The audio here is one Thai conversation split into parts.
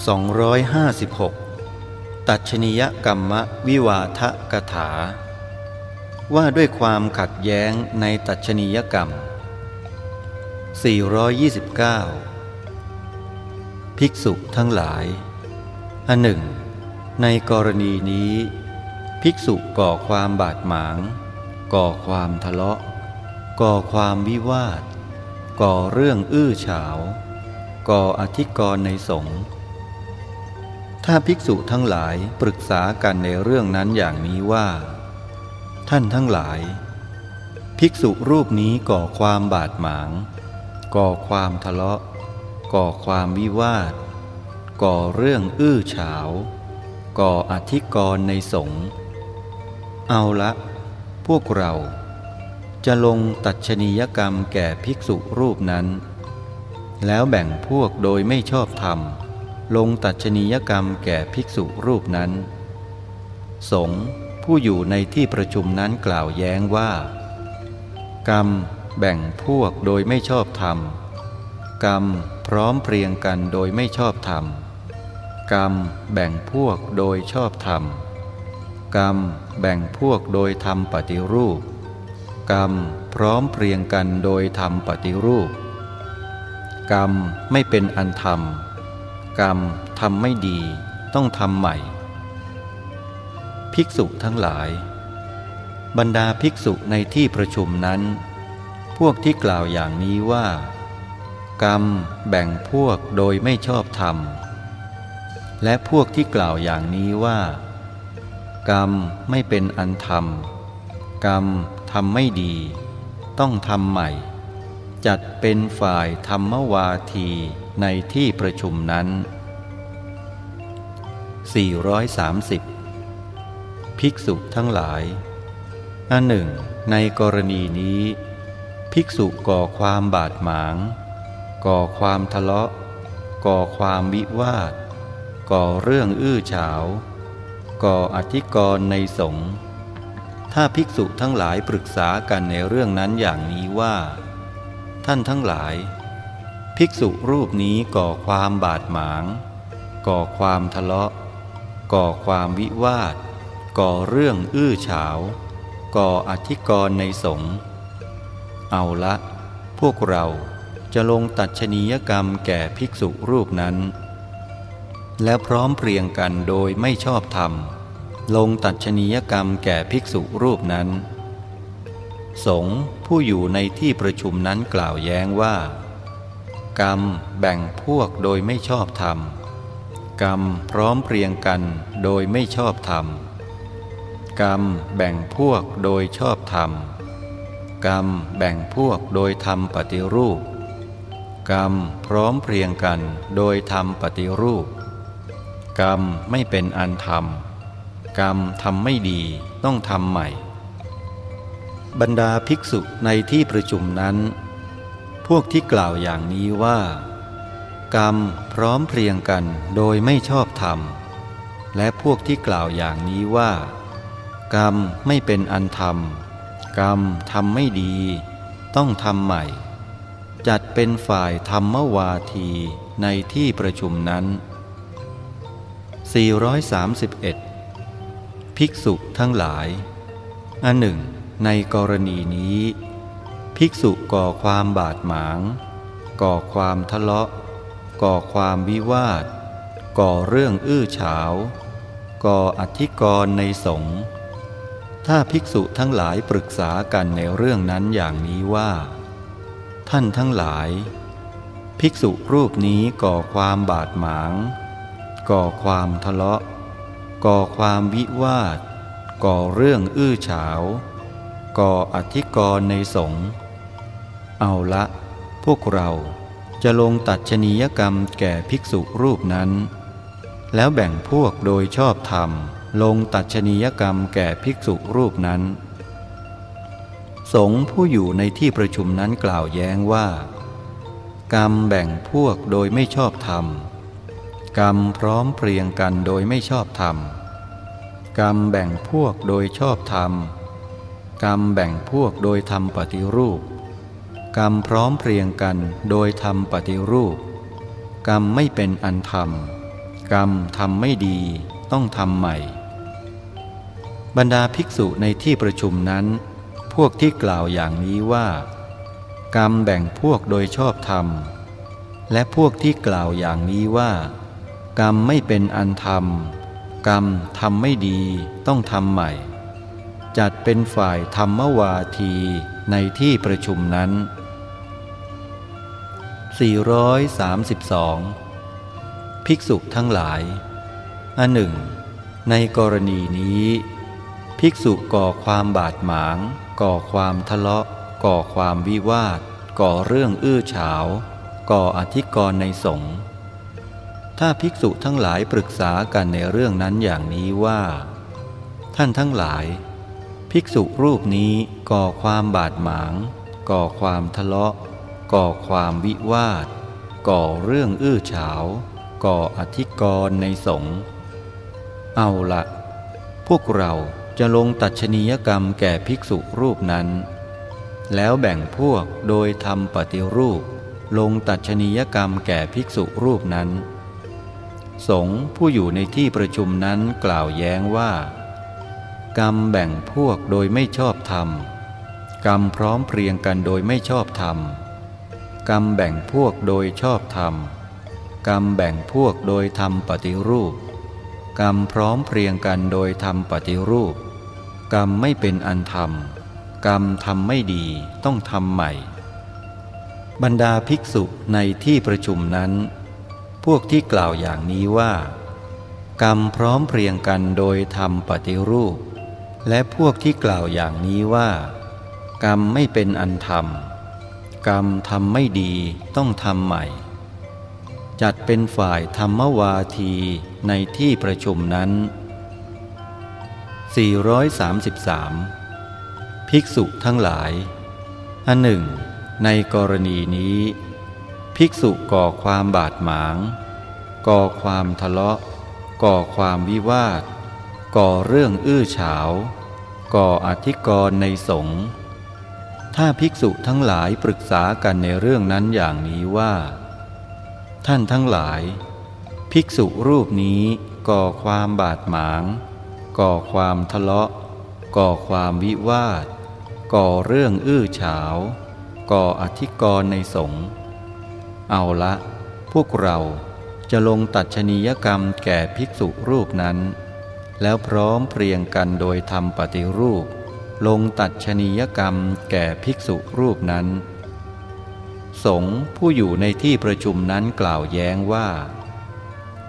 256 ตัชนิยกรรมวิวาทกถา ว่าด้วยความขัดแย้งในตัชนิยกรรม 429 ภิกษุทั้งหลาย อันหนึ่ง ในกรณีนี้ ภิกษุก่อความบาดหมาง ก่อความทะเลาะ ก่อความวิวาท ก่อเรื่องอื้อฉาวก่ออธิกรณ์ในสงฆ์ ถ้าภิกษุทั้งหลายปรึกษากันในเรื่องนั้นอย่างนี้ว่า ท่านทั้งหลาย ภิกษุรูปนี้ก่อความบาดหมาง ก่อความทะเลาะ ก่อความวิวาท ก่อเรื่องอื้อฉาว ก่ออธิกรณ์ในสงฆ์เอาละ พวกเรา จะลงตัดชนียกรรมแก่ภิกษุรูปนั้น แล้วแบ่งพวกโดยไม่ชอบธรรม ลงตัดชนียกรรมแก่ภิกษุรูปนั้น สงฆ์ผู้อยู่ในที่ประชุมนั้นกล่าวแย้งว่า กรรมแบ่งพวกโดยไม่ชอบธรรม กรรมพร้อมเพรียงกันโดยไม่ชอบธรรม กรรมแบ่งพวกโดยชอบธรรม กรรมแบ่งพวกโดยทำปฏิรูป กรรมพร้อมเพรียงกันโดยทำปฏิรูป กรรมไม่เป็นอันธรรม กรรมทำไม่ดีต้องทำใหม่ ภิกษุทั้งหลาย บรรดาภิกษุในที่ประชุมนั้น พวกที่กล่าวอย่างนี้ว่า กรรมแบ่งพวกโดยไม่ชอบธรรม และพวกที่กล่าวอย่างนี้ว่า กรรมไม่เป็นอันธรรม กรรมทำไม่ดี ต้องทำใหม่ จัดเป็นฝ่ายธรรมวาทีในที่ประชุมนั้น 430 ภิกษุทั้งหลาย อันหนึ่ง ในกรณีนี้ ภิกษุก่อความบาดหมาง ก่อความทะเลาะ ก่อความวิวาท ก่อเรื่องอื้อฉาว ก่ออธิกรณ์ในสงฆ์ถ้าภิกษุทั้งหลายปรึกษากันในเรื่องนั้นอย่างนี้ว่า ท่านทั้งหลาย ภิกษุรูปนี้ก่อความบาดหมาง ก่อความทะเลาะ ก่อความวิวาท ก่อเรื่องอื้อฉาว ก่ออธิกรณ์ในสงฆ์เอาละ พวกเราจะลงตัดชนียกรรมแก่ภิกษุรูปนั้น แล้วพร้อมเพรียงกันโดยไม่ชอบธรรม ลงตัดชนียกรรมแก่ภิกษุรูปนั้น สงฆ์ผู้อยู่ในที่ประชุมนั้นกล่าวแย้งว่า กรรมแบ่งพวกโดยไม่ชอบธรรม กรรมพร้อมเพรียงกันโดยไม่ชอบธรรม กรรมแบ่งพวกโดยชอบธรรม กรรมแบ่งพวกโดยทำปฏิรูป กรรมพร้อมเพรียงกันโดยทำปฏิรูป กรรมไม่เป็นอันธรรมกรรมทำไม่ดีต้องทำใหม่ บรรดาภิกษุในที่ประชุมนั้น พวกที่กล่าวอย่างนี้ว่า กรรมพร้อมเพรียงกันโดยไม่ชอบธรรม และพวกที่กล่าวอย่างนี้ว่า กรรมไม่เป็นอันธรรม กรรมทำไม่ดี ต้องทำใหม่ จัดเป็นฝ่ายธรรมวาทีในที่ประชุมนั้น 431 ภิกษุทั้งหลาย อันหนึ่ง ในกรณีนี้ ภิกษุก่อความบาดหมาง ก่อความทะเลาะ ก่อความวิวาท ก่อเรื่องอื้อฉาว ก่ออธิกรณ์ในสงฆ์ถ้าภิกษุทั้งหลายปรึกษากันในเรื่องนั้นอย่างนี้ว่า ท่านทั้งหลาย ภิกษุรูปนี้ก่อความบาดหมาง ก่อความทะเลาะ ก่อความวิวาท ก่อเรื่องอื้อฉาว ก่ออธิกรณ์ในสงฆ์เอาละ พวกเราจะลงตัดชนียกรรมแก่ภิกษุรูปนั้น แล้วแบ่งพวกโดยชอบธรรม ลงตัดชนียกรรมแก่ภิกษุรูปนั้น สงผู้อยู่ในที่ประชุมนั้นกล่าวแย้งว่า กรรมแบ่งพวกโดยไม่ชอบธรรม กรรมพร้อมเพรียงกันโดยไม่ชอบธรรม กรรมแบ่งพวกโดยชอบธรรม กรรมแบ่งพวกโดยทำปฏิรูป กรรมพร้อมเพรียงกันโดยทำปฏิรูป กรรมไม่เป็นอันธรรม กรรมทำไม่ดีต้องทำใหม่ บรรดาภิกษุในที่ประชุมนั้น พวกที่กล่าวอย่างนี้ว่า กรรมแบ่งพวกโดยชอบธรรม และพวกที่กล่าวอย่างนี้ว่า กรรมไม่เป็นอันธรรม กรรมทำไม่ดีต้องทำใหม่ จัดเป็นฝ่ายธรรมวาทีในที่ประชุมนั้น 432 ภิกษุทั้งหลาย อันหนึ่ง ในกรณีนี้ ภิกษุก่อความบาดหมาง ก่อความทะเลาะ ก่อความวิวาท ก่อเรื่องอื้อฉาว ก่ออธิกรณ์ในสงฆ์ถ้าภิกษุทั้งหลายปรึกษากันในเรื่องนั้นอย่างนี้ว่า ท่านทั้งหลาย ภิกษุรูปนี้ก่อความบาดหมาง ก่อความทะเลาะ ก่อความวิวาท ก่อเรื่องอื้อฉาว ก่ออธิกรณ์ในสงฆ์เอาละพวกเราจะลงตัดชนียกรรมแก่ภิกษุรูปนั้น แล้วแบ่งพวกโดยทำปฏิรูป ลงตัดชนียกรรมแก่ภิกษุรูปนั้น สงผู้อยู่ในที่ประชุมนั้นกล่าวแย้งว่า กรรมแบ่งพวกโดยไม่ชอบธรรม กรรมพร้อมเพรียงกันโดยไม่ชอบธรรม กรรมแบ่งพวกโดยชอบธรรม กรรมแบ่งพวกโดยทำปฏิรูป กรรมพร้อมเพรียงกันโดยทำปฏิรูป กรรมไม่เป็นอันธรรม กรรมทำไม่ดีต้องทำใหม่ บรรดาภิกษุในที่ประชุมนั้น พวกที่กล่าวอย่างนี้ว่า กรรมพร้อมเพรียงกันโดยทำปฏิรูป และพวกที่กล่าวอย่างนี้ว่า กรรมไม่เป็นอันธรรม กรรมทำไม่ดีต้องทำใหม่ จัดเป็นฝ่ายธรรมวาทีในที่ประชุมนั้น 433 ภิกษุทั้งหลาย อันหนึ่ง ในกรณีนี้ ภิกษุก่อความบาดหมาง ก่อความทะเลาะ ก่อความวิวาท ก่อเรื่องอื้อฉาว ก่ออธิกรณ์ในสงฆ์ถ้าภิกษุทั้งหลายปรึกษากันในเรื่องนั้นอย่างนี้ว่า ท่านทั้งหลาย ภิกษุรูปนี้ก่อความบาดหมาง ก่อความทะเลาะ ก่อความวิวาท ก่อเรื่องอื้อฉาว ก่ออธิกรณ์ในสงฆ์เอาละ พวกเราจะลงตัดชนียกรรมแก่ภิกษุรูปนั้น แล้วพร้อมเพรียงกันโดยทำปฏิรูป ลงตัดชนียกรรมแก่ภิกษุรูปนั้น สงฆ์ผู้อยู่ในที่ประชุมนั้นกล่าวแย้งว่า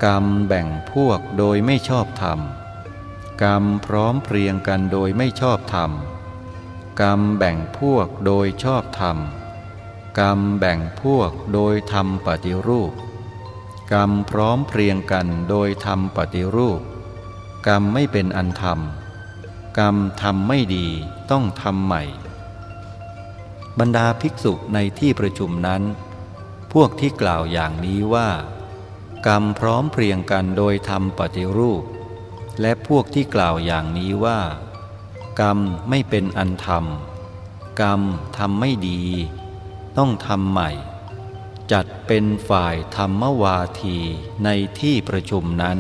กรรมแบ่งพวกโดยไม่ชอบธรรม กรรมพร้อมเพรียงกันโดยไม่ชอบธรรม กรรมแบ่งพวกโดยชอบธรรม กรรมแบ่งพวกโดยทำปฏิรูป กรรมพร้อมเพรียงกันโดยทำปฏิรูป กรรมไม่เป็นอันธรรม กรรมทำไม่ดีต้องทำใหม่ บรรดาภิกษุในที่ประชุมนั้น พวกที่กล่าวอย่างนี้ว่า กรรมพร้อมเพรียงกันโดยทำปฏิรูป และพวกที่กล่าวอย่างนี้ว่า กรรมไม่เป็นอันธรรม กรรมทำไม่ดี ต้องทำใหม่ จัดเป็นฝ่ายธรรมวาทีในที่ประชุมนั้น